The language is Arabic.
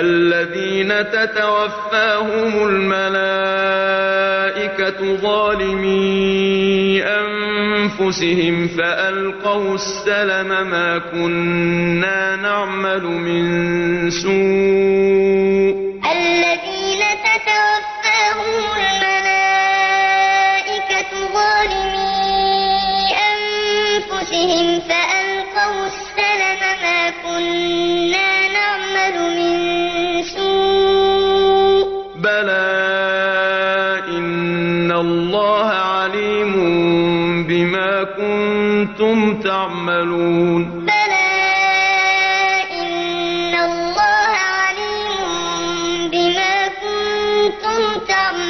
الذين تتوفاهم الملائكة ظالمي أنفسهم فألقوا السلم ما كنا نعمل من سوء الذين تتوفاهم الملائكة ظالمي أنفسهم فألقوا السلم إِنَّ اللَّهَ عَلِيمٌ بِمَا كُنتُمْ تَعْمَلُونَ بَلَىٰ إِنَّ اللَّهَ عَلِيمٌ بِمَا كُنتُمْ تَعْمَلُونَ